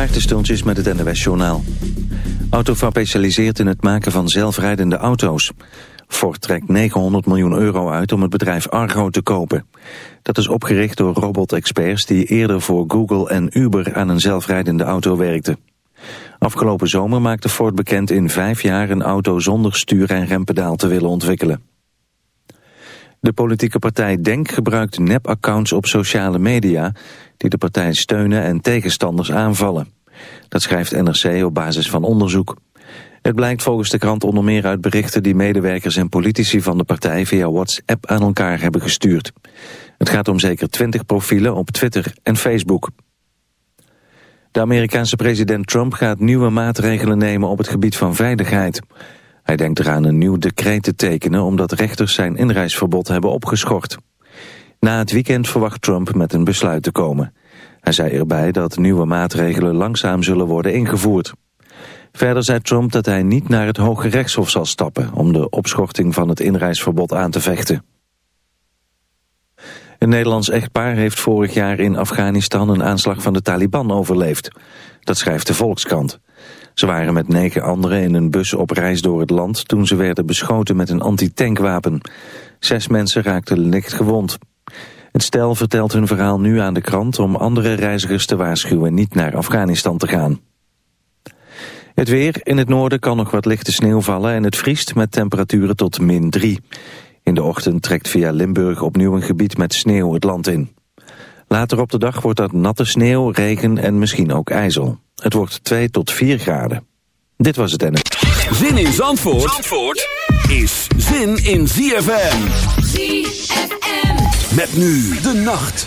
Maarten met het NWS Journaal. Autofab specialiseert in het maken van zelfrijdende auto's. Ford trekt 900 miljoen euro uit om het bedrijf Argo te kopen. Dat is opgericht door robot-experts die eerder voor Google en Uber aan een zelfrijdende auto werkten. Afgelopen zomer maakte Ford bekend in vijf jaar een auto zonder stuur- en rempedaal te willen ontwikkelen. De politieke partij DENK gebruikt nep-accounts op sociale media... die de partij steunen en tegenstanders aanvallen. Dat schrijft NRC op basis van onderzoek. Het blijkt volgens de krant onder meer uit berichten... die medewerkers en politici van de partij via WhatsApp aan elkaar hebben gestuurd. Het gaat om zeker 20 profielen op Twitter en Facebook. De Amerikaanse president Trump gaat nieuwe maatregelen nemen op het gebied van veiligheid... Hij denkt eraan een nieuw decreet te tekenen omdat rechters zijn inreisverbod hebben opgeschort. Na het weekend verwacht Trump met een besluit te komen. Hij zei erbij dat nieuwe maatregelen langzaam zullen worden ingevoerd. Verder zei Trump dat hij niet naar het Hoge Rechtshof zal stappen... om de opschorting van het inreisverbod aan te vechten. Een Nederlands echtpaar heeft vorig jaar in Afghanistan... een aanslag van de Taliban overleefd. Dat schrijft de Volkskrant. Ze waren met negen anderen in een bus op reis door het land toen ze werden beschoten met een antitankwapen. Zes mensen raakten licht gewond. Het stel vertelt hun verhaal nu aan de krant om andere reizigers te waarschuwen niet naar Afghanistan te gaan. Het weer. In het noorden kan nog wat lichte sneeuw vallen en het vriest met temperaturen tot min 3. In de ochtend trekt via Limburg opnieuw een gebied met sneeuw het land in. Later op de dag wordt dat natte sneeuw, regen en misschien ook ijzel. Het wordt 2 tot 4 graden. Dit was het en. Zin in Zandvoort, Zandvoort is zin in ZFM. ZFM. Met nu de nacht.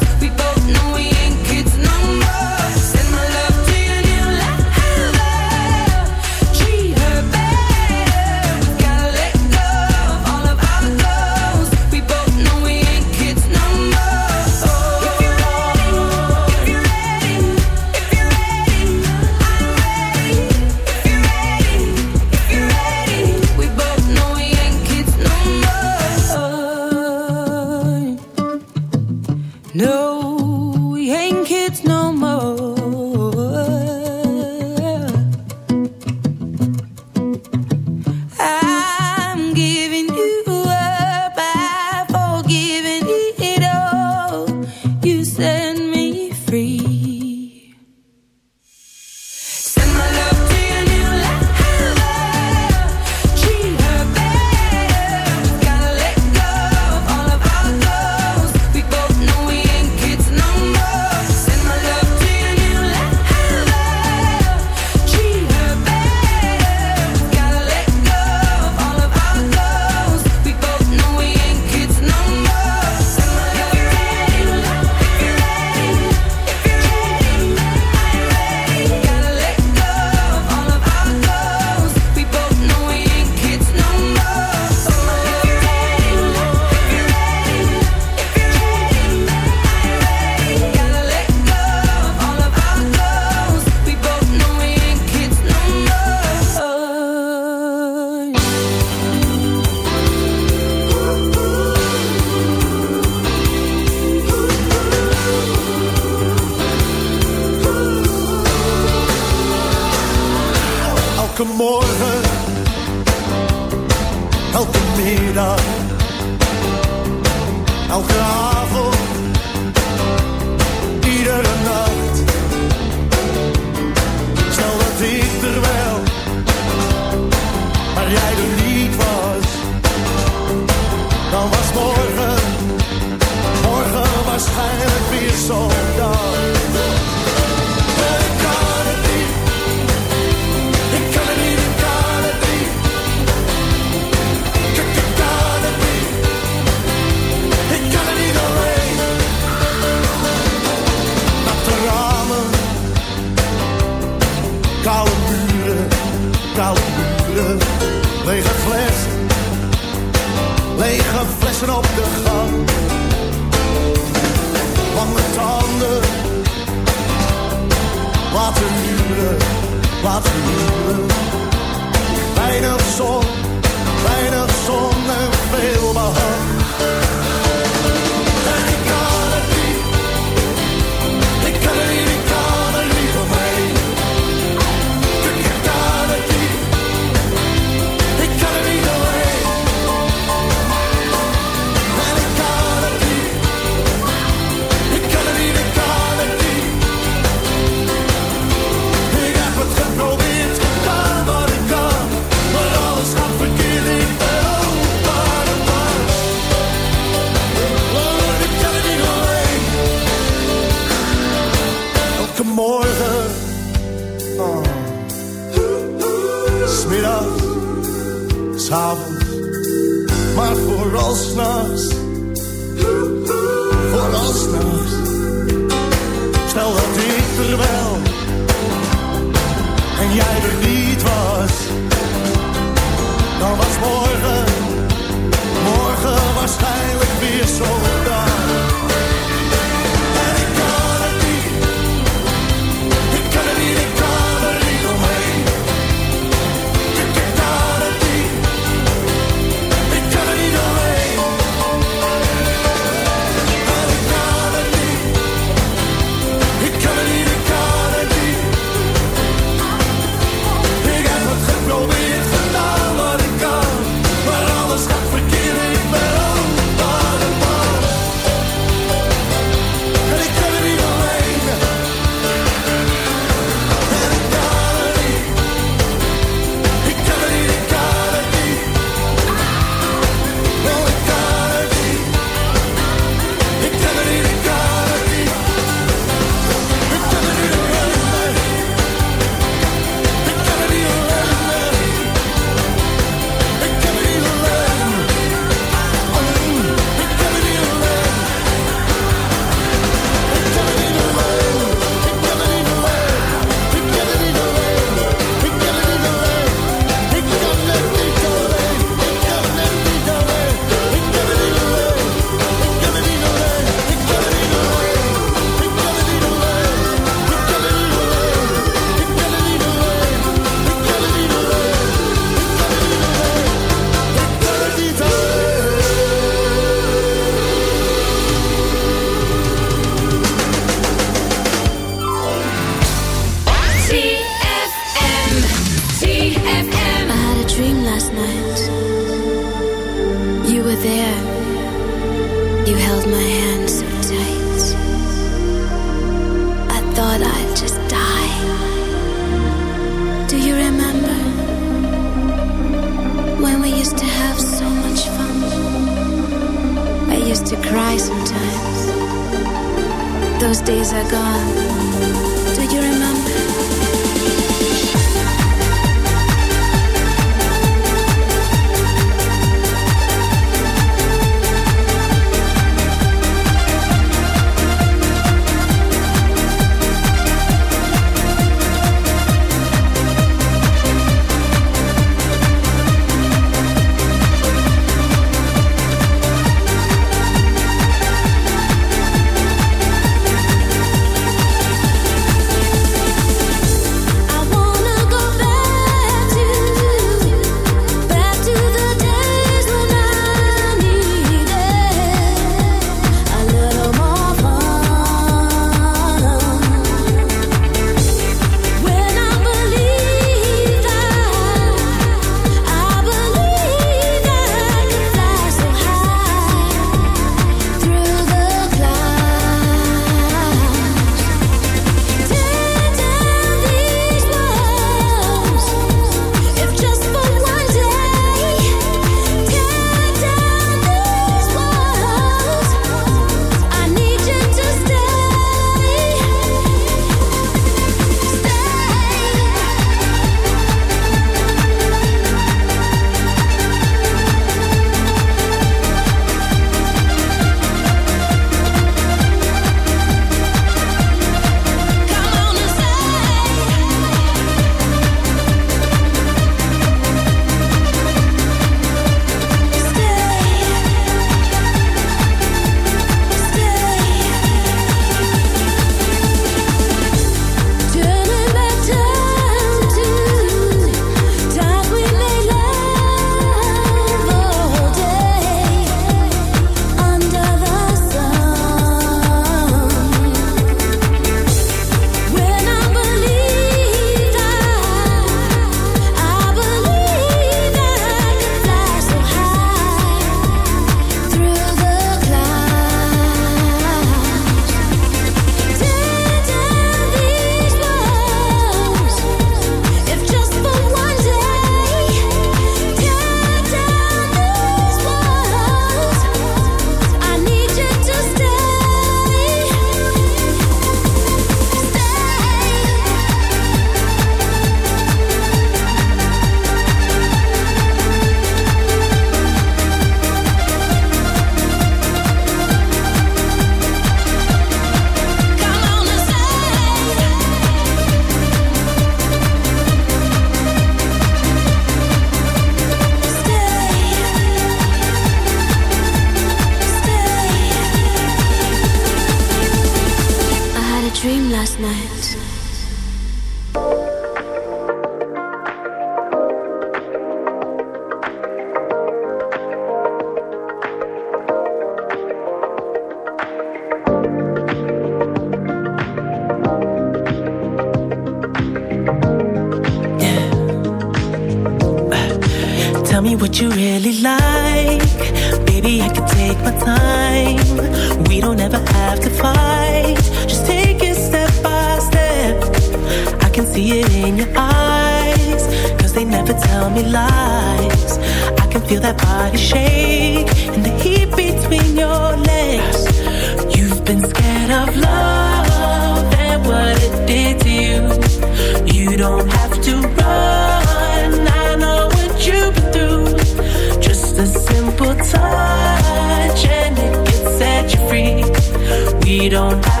we don't have